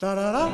da da